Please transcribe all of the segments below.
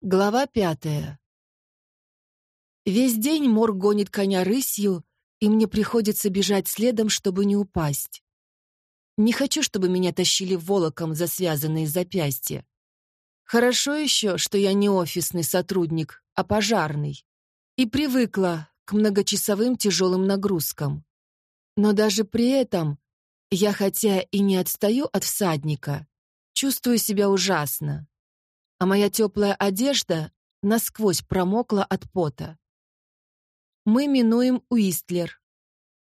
Глава пятая. Весь день Мор гонит коня рысью, и мне приходится бежать следом, чтобы не упасть. Не хочу, чтобы меня тащили волоком за связанные запястья. Хорошо еще, что я не офисный сотрудник, а пожарный, и привыкла к многочасовым тяжелым нагрузкам. Но даже при этом я, хотя и не отстаю от всадника, чувствую себя ужасно а моя теплая одежда насквозь промокла от пота. Мы минуем Уистлер,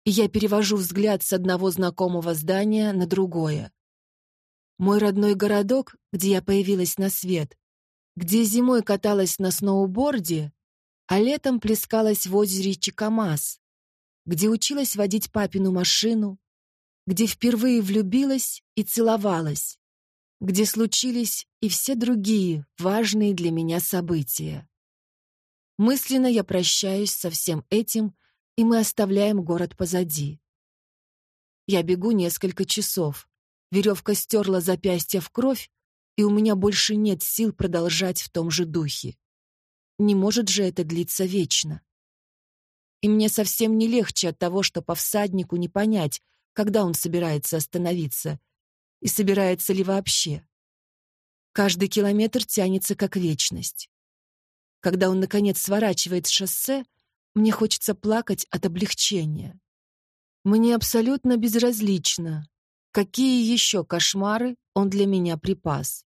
и я перевожу взгляд с одного знакомого здания на другое. Мой родной городок, где я появилась на свет, где зимой каталась на сноуборде, а летом плескалась в озере Чикамас, где училась водить папину машину, где впервые влюбилась и целовалась, где случились и все другие важные для меня события. Мысленно я прощаюсь со всем этим, и мы оставляем город позади. Я бегу несколько часов. Веревка стерла запястье в кровь, и у меня больше нет сил продолжать в том же духе. Не может же это длиться вечно. И мне совсем не легче от того, что по всаднику не понять, когда он собирается остановиться — и собирается ли вообще. Каждый километр тянется как вечность. Когда он, наконец, сворачивает с шоссе, мне хочется плакать от облегчения. Мне абсолютно безразлично, какие еще кошмары он для меня припас.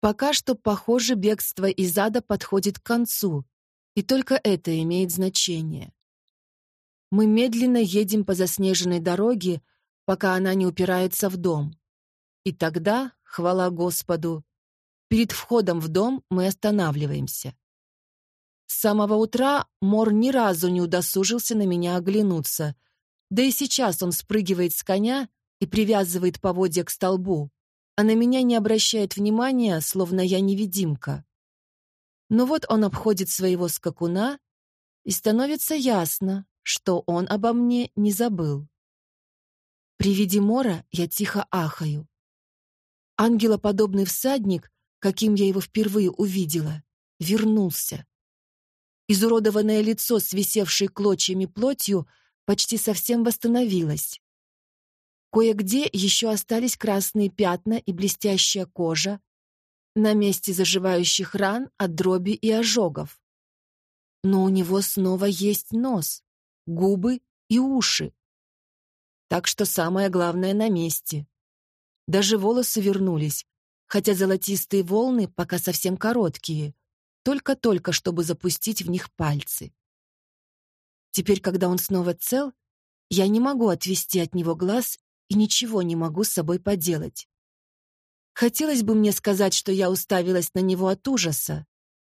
Пока что, похоже, бегство из ада подходит к концу, и только это имеет значение. Мы медленно едем по заснеженной дороге, пока она не упирается в дом. И тогда, хвала Господу, перед входом в дом мы останавливаемся. С самого утра Мор ни разу не удосужился на меня оглянуться, да и сейчас он спрыгивает с коня и привязывает поводья к столбу, а на меня не обращает внимания, словно я невидимка. Но вот он обходит своего скакуна, и становится ясно, что он обо мне не забыл. При виде Мора я тихо ахаю. Ангелоподобный всадник, каким я его впервые увидела, вернулся. Изуродованное лицо с висевшей клочьями плотью почти совсем восстановилось. Кое-где еще остались красные пятна и блестящая кожа, на месте заживающих ран от дроби и ожогов. Но у него снова есть нос, губы и уши. Так что самое главное на месте. Даже волосы вернулись, хотя золотистые волны пока совсем короткие, только-только, чтобы запустить в них пальцы. Теперь, когда он снова цел, я не могу отвести от него глаз и ничего не могу с собой поделать. Хотелось бы мне сказать, что я уставилась на него от ужаса,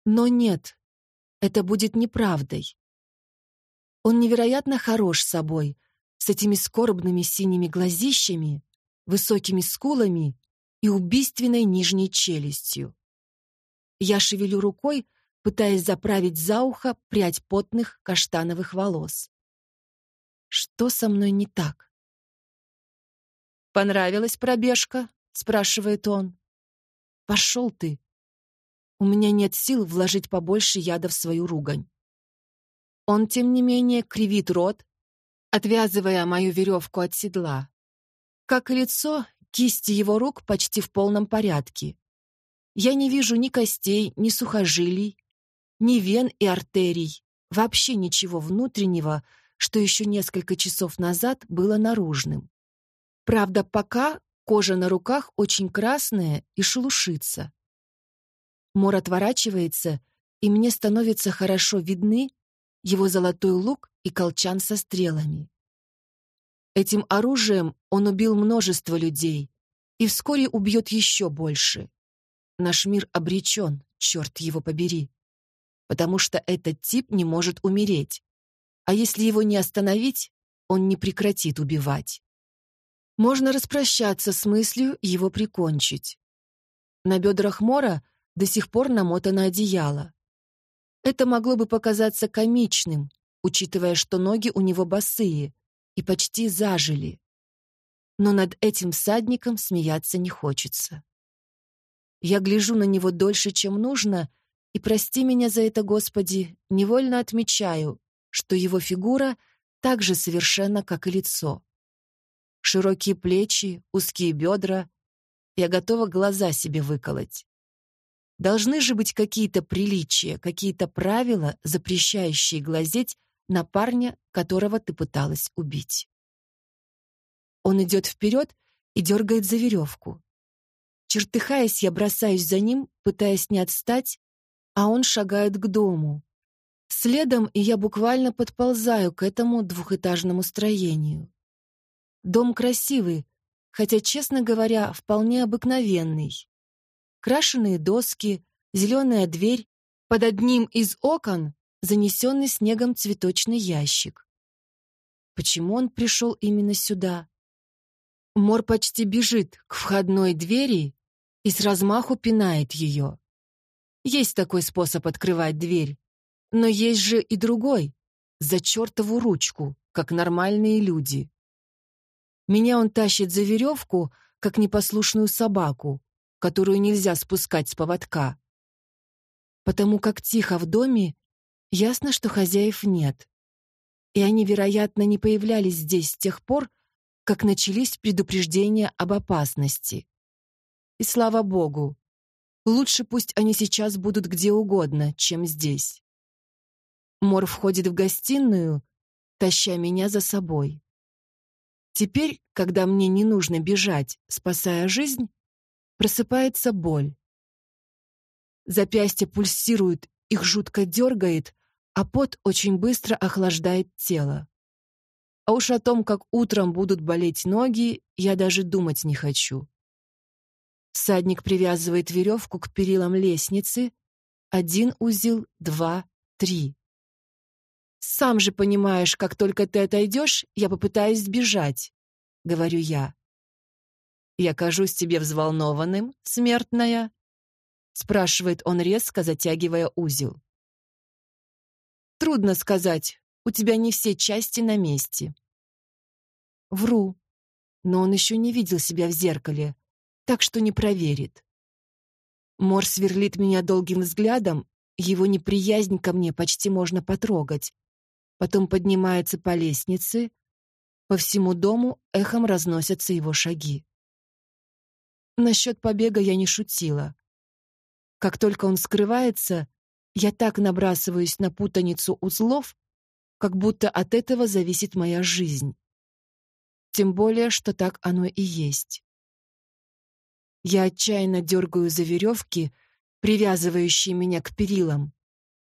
но нет, это будет неправдой. Он невероятно хорош собой, с этими скорбными синими глазищами высокими скулами и убийственной нижней челюстью. Я шевелю рукой, пытаясь заправить за ухо прядь потных каштановых волос. Что со мной не так? «Понравилась пробежка?» — спрашивает он. «Пошел ты. У меня нет сил вложить побольше яда в свою ругань». Он, тем не менее, кривит рот, отвязывая мою веревку от седла. Как и лицо, кисти его рук почти в полном порядке. Я не вижу ни костей, ни сухожилий, ни вен и артерий, вообще ничего внутреннего, что еще несколько часов назад было наружным. Правда, пока кожа на руках очень красная и шелушится. Мор отворачивается, и мне становится хорошо видны его золотой лук и колчан со стрелами. Этим оружием он убил множество людей и вскоре убьет еще больше. Наш мир обречен, черт его побери. Потому что этот тип не может умереть. А если его не остановить, он не прекратит убивать. Можно распрощаться с мыслью его прикончить. На бедрах Мора до сих пор намотано одеяло. Это могло бы показаться комичным, учитывая, что ноги у него босые, и почти зажили. Но над этим всадником смеяться не хочется. Я гляжу на него дольше, чем нужно, И прости меня за это, Господи, невольно отмечаю, что его фигура так же совершенна, как и лицо. Широкие плечи, узкие бедра. Я готова глаза себе выколоть. Должны же быть какие-то приличия, какие-то правила, запрещающие глазеть на парня, которого ты пыталась убить. Он идет вперед и дергает за веревку. Чертыхаясь, я бросаюсь за ним, пытаясь не отстать, а он шагает к дому. Следом и я буквально подползаю к этому двухэтажному строению. Дом красивый, хотя, честно говоря, вполне обыкновенный. Крашеные доски, зеленая дверь, под одним из окон занесенный снегом цветочный ящик. Почему он пришел именно сюда? Мор почти бежит к входной двери и с размаху пинает ее. Есть такой способ открывать дверь, но есть же и другой, за чертову ручку, как нормальные люди. Меня он тащит за веревку, как непослушную собаку, которую нельзя спускать с поводка. Потому как тихо в доме, ясно, что хозяев нет. И они, вероятно, не появлялись здесь с тех пор, как начались предупреждения об опасности. И слава богу, лучше пусть они сейчас будут где угодно, чем здесь. Мор входит в гостиную, таща меня за собой. Теперь, когда мне не нужно бежать, спасая жизнь, просыпается боль. Запястья пульсируют, их жутко дергает, а пот очень быстро охлаждает тело. А уж о том, как утром будут болеть ноги, я даже думать не хочу. Всадник привязывает веревку к перилам лестницы. Один узел, два, три. «Сам же понимаешь, как только ты отойдешь, я попытаюсь сбежать», — говорю я. «Я кажусь тебе взволнованным, смертная?» — спрашивает он резко, затягивая узел. «Трудно сказать, у тебя не все части на месте». Вру, но он еще не видел себя в зеркале, так что не проверит. Мор сверлит меня долгим взглядом, его неприязнь ко мне почти можно потрогать. Потом поднимается по лестнице, по всему дому эхом разносятся его шаги. Насчет побега я не шутила. Как только он скрывается, я так набрасываюсь на путаницу узлов, как будто от этого зависит моя жизнь. Тем более, что так оно и есть. Я отчаянно дергаю за веревки, привязывающие меня к перилам.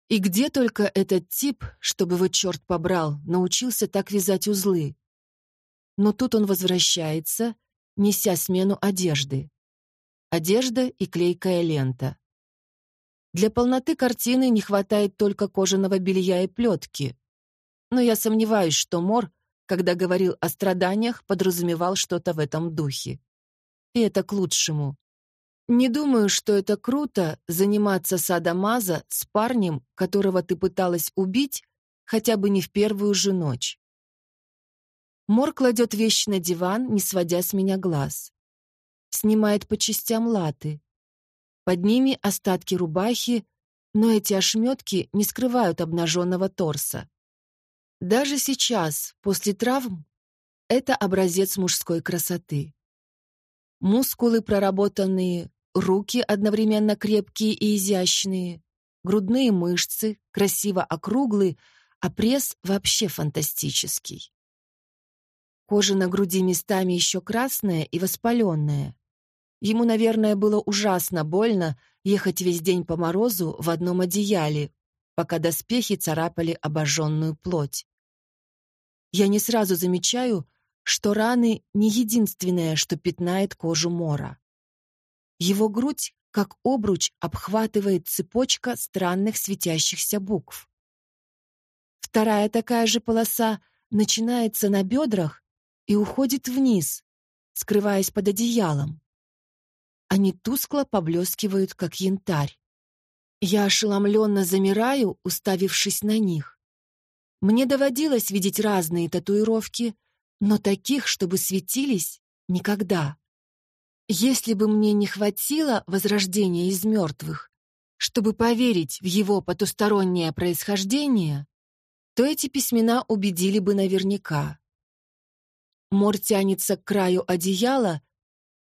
И где только этот тип, чтобы его черт побрал, научился так вязать узлы? Но тут он возвращается, неся смену одежды одежда и клейкая лента. Для полноты картины не хватает только кожаного белья и плетки. Но я сомневаюсь, что Мор, когда говорил о страданиях, подразумевал что-то в этом духе. И это к лучшему. Не думаю, что это круто заниматься садомаза с парнем, которого ты пыталась убить, хотя бы не в первую же ночь. Мор кладет вещи на диван, не сводя с меня глаз снимает по частям латы. Под ними остатки рубахи, но эти ошметки не скрывают обнаженного торса. Даже сейчас, после травм, это образец мужской красоты. Мускулы проработанные, руки одновременно крепкие и изящные, грудные мышцы, красиво округлые, а пресс вообще фантастический. Кожа на груди местами еще красная и воспаленная. Ему, наверное, было ужасно больно ехать весь день по морозу в одном одеяле, пока доспехи царапали обожженную плоть. Я не сразу замечаю, что раны не единственное, что пятнает кожу Мора. Его грудь, как обруч, обхватывает цепочка странных светящихся букв. Вторая такая же полоса начинается на бедрах и уходит вниз, скрываясь под одеялом. Они тускло поблескивают, как янтарь. Я ошеломленно замираю, уставившись на них. Мне доводилось видеть разные татуировки, но таких, чтобы светились, никогда. Если бы мне не хватило возрождения из мертвых, Чтобы поверить в его потустороннее происхождение, то эти письмена убедили бы наверняка. Мор тянется к краю одеяла,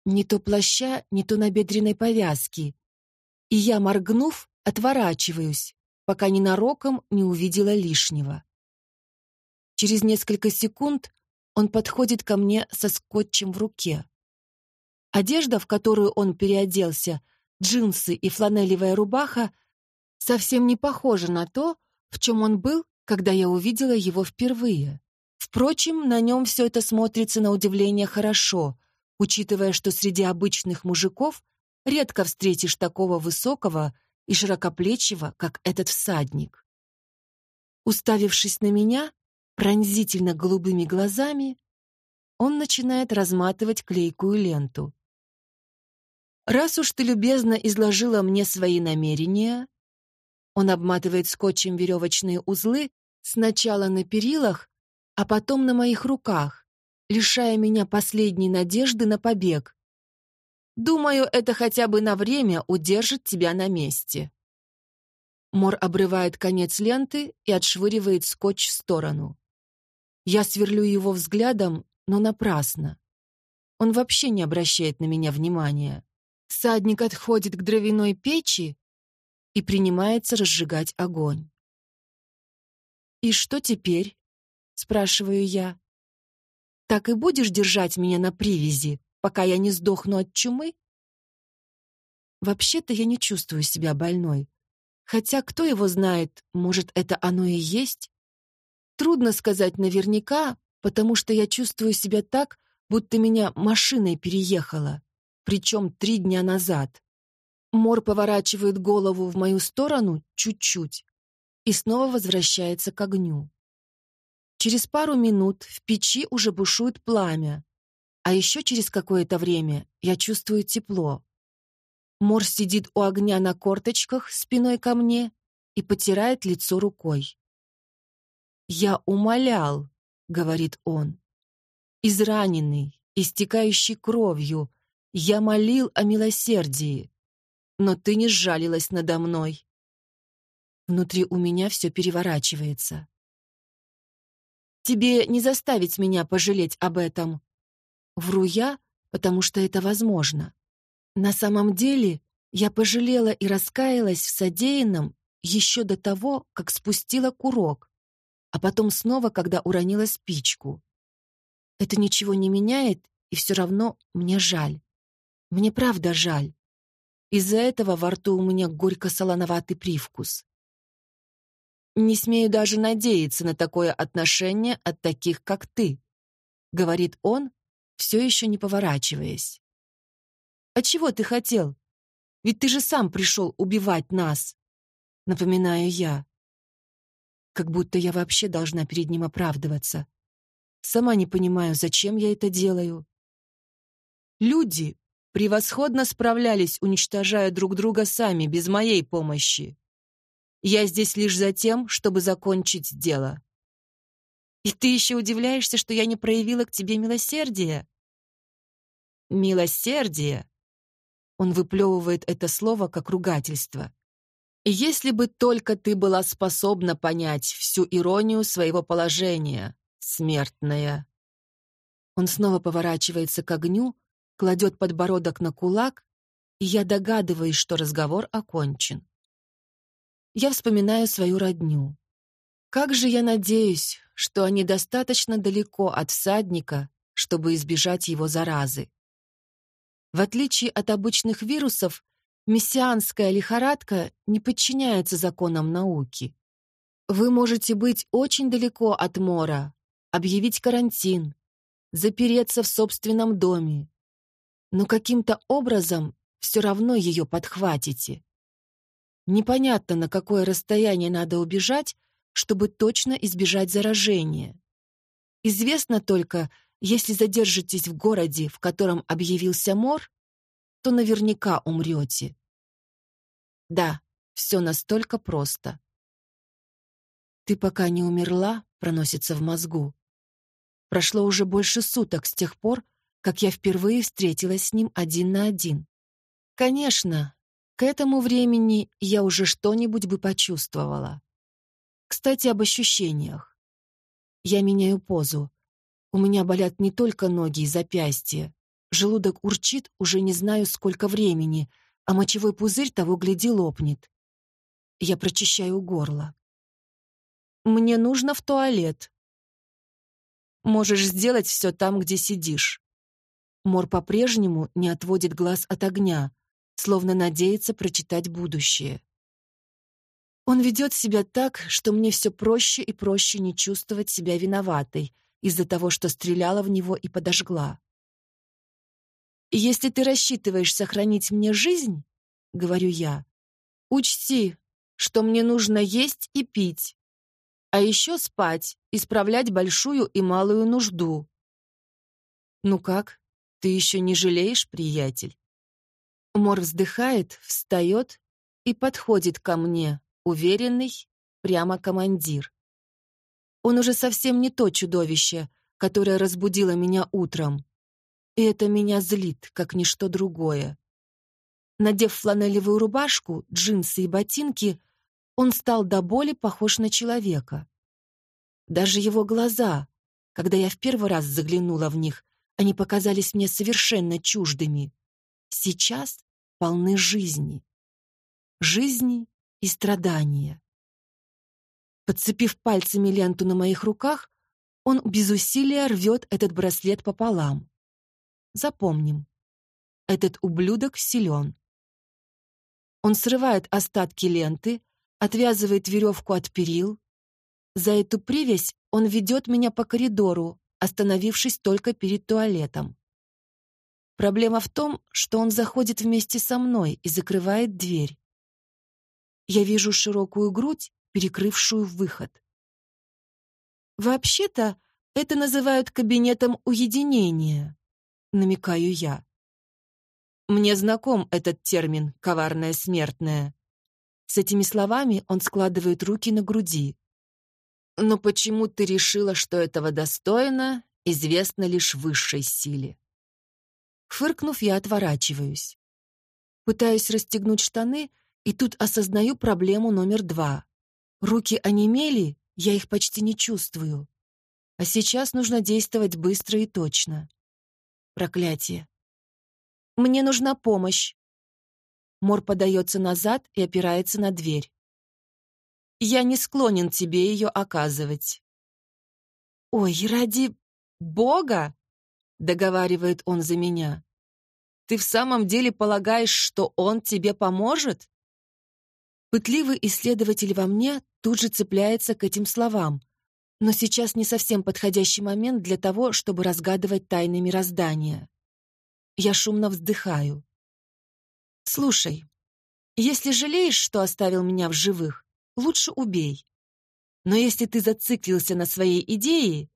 не то плаща, не то набедренной повязки, и я, моргнув, отворачиваюсь, пока ненароком не увидела лишнего. Через несколько секунд он подходит ко мне со скотчем в руке. Одежда, в которую он переоделся, джинсы и фланелевая рубаха, совсем не похожа на то, в чем он был, когда я увидела его впервые. Впрочем, на нем все это смотрится на удивление хорошо, учитывая, что среди обычных мужиков редко встретишь такого высокого и широкоплечего, как этот всадник. Уставившись на меня, пронзительно голубыми глазами, он начинает разматывать клейкую ленту. «Раз уж ты любезно изложила мне свои намерения...» Он обматывает скотчем веревочные узлы сначала на перилах, а потом на моих руках, лишая меня последней надежды на побег. «Думаю, это хотя бы на время удержит тебя на месте». Мор обрывает конец ленты и отшвыривает скотч в сторону. Я сверлю его взглядом, но напрасно. Он вообще не обращает на меня внимания. Садник отходит к дровяной печи и принимается разжигать огонь. «И что теперь?» — спрашиваю я. «Так и будешь держать меня на привязи, пока я не сдохну от чумы?» Вообще-то я не чувствую себя больной. Хотя, кто его знает, может, это оно и есть? Трудно сказать наверняка, потому что я чувствую себя так, будто меня машиной переехала, причем три дня назад. Мор поворачивает голову в мою сторону чуть-чуть и снова возвращается к огню. Через пару минут в печи уже бушует пламя, а еще через какое-то время я чувствую тепло. Мор сидит у огня на корточках спиной ко мне и потирает лицо рукой. «Я умолял», — говорит он. «Израненный, истекающий кровью, я молил о милосердии, но ты не сжалилась надо мной». Внутри у меня все переворачивается. «Тебе не заставить меня пожалеть об этом». Вру я, потому что это возможно. На самом деле я пожалела и раскаялась в содеянном еще до того, как спустила курок, а потом снова, когда уронила спичку. Это ничего не меняет, и все равно мне жаль. Мне правда жаль. Из-за этого во рту у меня горько-солоноватый привкус. «Не смею даже надеяться на такое отношение от таких, как ты», — говорит он, все еще не поворачиваясь. «А чего ты хотел? Ведь ты же сам пришел убивать нас», — напоминаю я как будто я вообще должна перед ним оправдываться. Сама не понимаю, зачем я это делаю. Люди превосходно справлялись, уничтожая друг друга сами, без моей помощи. Я здесь лишь за тем, чтобы закончить дело. И ты еще удивляешься, что я не проявила к тебе милосердия? Милосердие? Он выплевывает это слово как ругательство. Если бы только ты была способна понять всю иронию своего положения, смертная. Он снова поворачивается к огню, кладет подбородок на кулак, и я догадываюсь, что разговор окончен. Я вспоминаю свою родню. Как же я надеюсь, что они достаточно далеко от всадника, чтобы избежать его заразы. В отличие от обычных вирусов, Мессианская лихорадка не подчиняется законам науки. Вы можете быть очень далеко от мора, объявить карантин, запереться в собственном доме, но каким-то образом все равно ее подхватите. Непонятно, на какое расстояние надо убежать, чтобы точно избежать заражения. Известно только, если задержитесь в городе, в котором объявился мор, то наверняка умрете. Да, все настолько просто. «Ты пока не умерла», — проносится в мозгу. Прошло уже больше суток с тех пор, как я впервые встретилась с ним один на один. Конечно, К этому времени я уже что-нибудь бы почувствовала. Кстати, об ощущениях. Я меняю позу. У меня болят не только ноги и запястья. Желудок урчит уже не знаю сколько времени, а мочевой пузырь того гляди лопнет. Я прочищаю горло. «Мне нужно в туалет». «Можешь сделать все там, где сидишь». Мор по-прежнему не отводит глаз от огня, словно надеется прочитать будущее. Он ведет себя так, что мне все проще и проще не чувствовать себя виноватой из-за того, что стреляла в него и подожгла. «Если ты рассчитываешь сохранить мне жизнь, — говорю я, — учти, что мне нужно есть и пить, а еще спать, исправлять большую и малую нужду. Ну как, ты еще не жалеешь, приятель? Мор вздыхает, встает и подходит ко мне, уверенный, прямо командир. Он уже совсем не то чудовище, которое разбудило меня утром. И это меня злит, как ничто другое. Надев фланелевую рубашку, джинсы и ботинки, он стал до боли похож на человека. Даже его глаза, когда я в первый раз заглянула в них, они показались мне совершенно чуждыми. Сейчас полны жизни. Жизни и страдания. Подцепив пальцами ленту на моих руках, он без усилия рвет этот браслет пополам. Запомним. Этот ублюдок силен. Он срывает остатки ленты, отвязывает веревку от перил. За эту привязь он ведет меня по коридору, остановившись только перед туалетом. Проблема в том, что он заходит вместе со мной и закрывает дверь. Я вижу широкую грудь, перекрывшую выход. «Вообще-то это называют кабинетом уединения», — намекаю я. Мне знаком этот термин «коварная смертная». С этими словами он складывает руки на груди. Но почему ты решила, что этого достойно, известно лишь высшей силе? Фыркнув, я отворачиваюсь. Пытаюсь расстегнуть штаны, и тут осознаю проблему номер два. Руки онемели, я их почти не чувствую. А сейчас нужно действовать быстро и точно. Проклятие. Мне нужна помощь. Мор подается назад и опирается на дверь. Я не склонен тебе ее оказывать. Ой, ради Бога, договаривает он за меня. Ты в самом деле полагаешь, что он тебе поможет? Пытливый исследователь во мне тут же цепляется к этим словам, но сейчас не совсем подходящий момент для того, чтобы разгадывать тайны мироздания. Я шумно вздыхаю. «Слушай, если жалеешь, что оставил меня в живых, лучше убей. Но если ты зациклился на своей идее,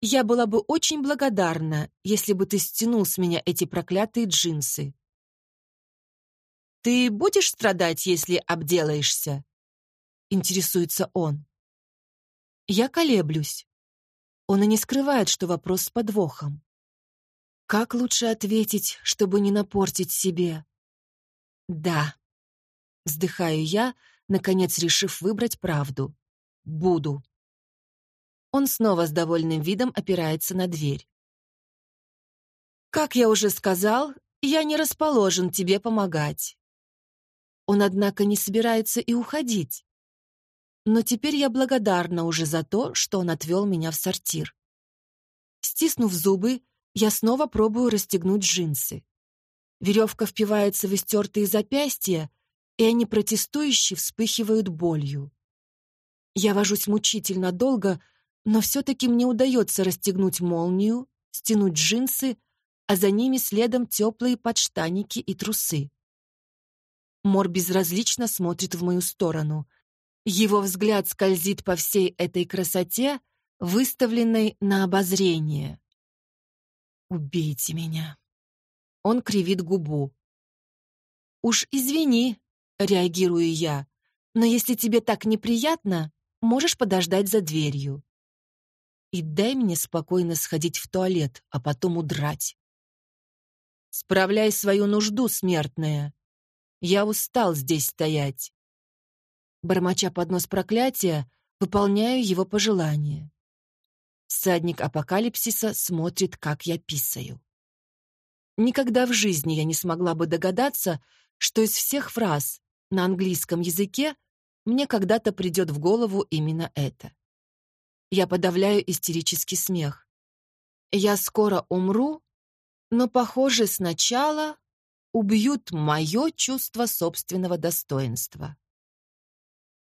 я была бы очень благодарна, если бы ты стянул с меня эти проклятые джинсы. «Ты будешь страдать, если обделаешься?» — интересуется он. Я колеблюсь. Он и не скрывает, что вопрос с подвохом. Как лучше ответить, чтобы не напортить себе? Да. Вздыхаю я, наконец решив выбрать правду. Буду. Он снова с довольным видом опирается на дверь. Как я уже сказал, я не расположен тебе помогать. Он, однако, не собирается и уходить. Но теперь я благодарна уже за то, что он отвел меня в сортир. Стиснув зубы, я снова пробую расстегнуть джинсы. Веревка впивается в истертые запястья, и они протестующе вспыхивают болью. Я вожусь мучительно долго, но все-таки мне удается расстегнуть молнию, стянуть джинсы, а за ними следом теплые подштаники и трусы. Мор безразлично смотрит в мою сторону. Его взгляд скользит по всей этой красоте, выставленной на обозрение. «Убейте меня!» Он кривит губу. «Уж извини», — реагирую я, «но если тебе так неприятно, можешь подождать за дверью. И дай мне спокойно сходить в туалет, а потом удрать». «Справляй свою нужду, смертная», Я устал здесь стоять. Бормоча под нос проклятия, выполняю его пожелание. Садник апокалипсиса смотрит, как я писаю. Никогда в жизни я не смогла бы догадаться, что из всех фраз на английском языке мне когда-то придет в голову именно это. Я подавляю истерический смех. Я скоро умру, но, похоже, сначала убьют мое чувство собственного достоинства.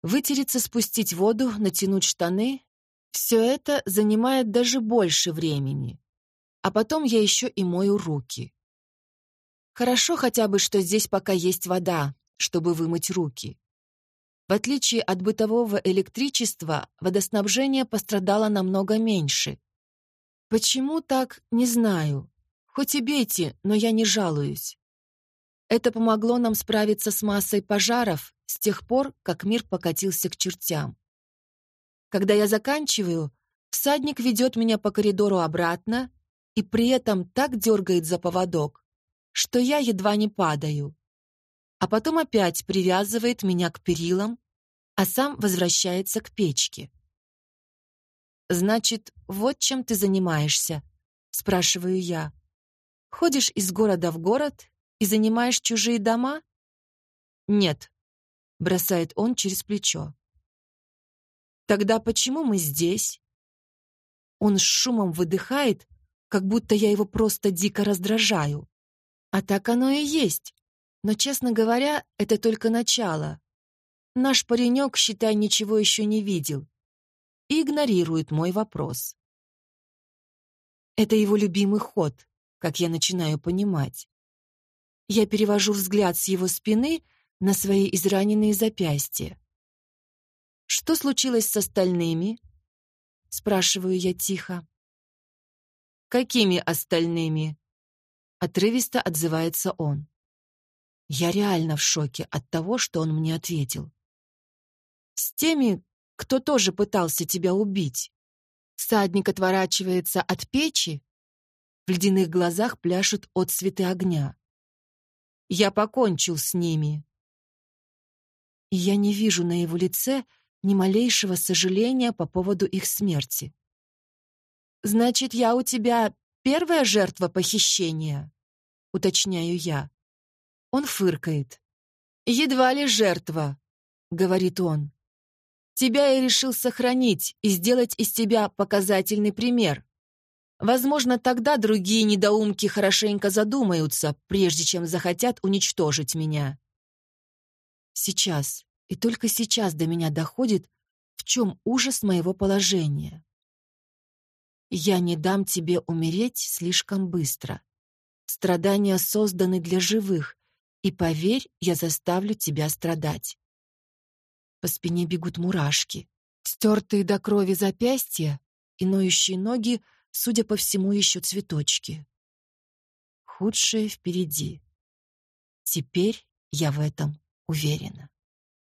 Вытереться, спустить воду, натянуть штаны — все это занимает даже больше времени. А потом я еще и мою руки. Хорошо хотя бы, что здесь пока есть вода, чтобы вымыть руки. В отличие от бытового электричества, водоснабжение пострадало намного меньше. Почему так, не знаю. Хоть и бейте, но я не жалуюсь. Это помогло нам справиться с массой пожаров с тех пор, как мир покатился к чертям. Когда я заканчиваю, всадник ведет меня по коридору обратно и при этом так дергает за поводок, что я едва не падаю а потом опять привязывает меня к перилам, а сам возвращается к печке. «Значит, вот чем ты занимаешься?» — спрашиваю я. «Ходишь из города в город и занимаешь чужие дома?» «Нет», — бросает он через плечо. «Тогда почему мы здесь?» Он с шумом выдыхает, как будто я его просто дико раздражаю. А так оно и есть. Но, честно говоря, это только начало. Наш паренек, считай, ничего еще не видел и игнорирует мой вопрос. Это его любимый ход, как я начинаю понимать. Я перевожу взгляд с его спины на свои израненные запястья. «Что случилось с остальными?» — спрашиваю я тихо. «Какими остальными?» — отрывисто отзывается он. Я реально в шоке от того, что он мне ответил. «С теми, кто тоже пытался тебя убить». Садник отворачивается от печи, в ледяных глазах пляшут отсветы огня. «Я покончил с ними». И я не вижу на его лице ни малейшего сожаления по поводу их смерти. «Значит, я у тебя первая жертва похищения?» — уточняю я. Он фыркает. «Едва ли жертва», — говорит он. «Тебя я решил сохранить и сделать из тебя показательный пример. Возможно, тогда другие недоумки хорошенько задумаются, прежде чем захотят уничтожить меня». Сейчас, и только сейчас до меня доходит, в чем ужас моего положения. Я не дам тебе умереть слишком быстро. Страдания созданы для живых, и поверь, я заставлю тебя страдать. По спине бегут мурашки. Стертые до крови запястья и ноющие ноги, судя по всему, еще цветочки. Худшее впереди. Теперь я в этом уверена.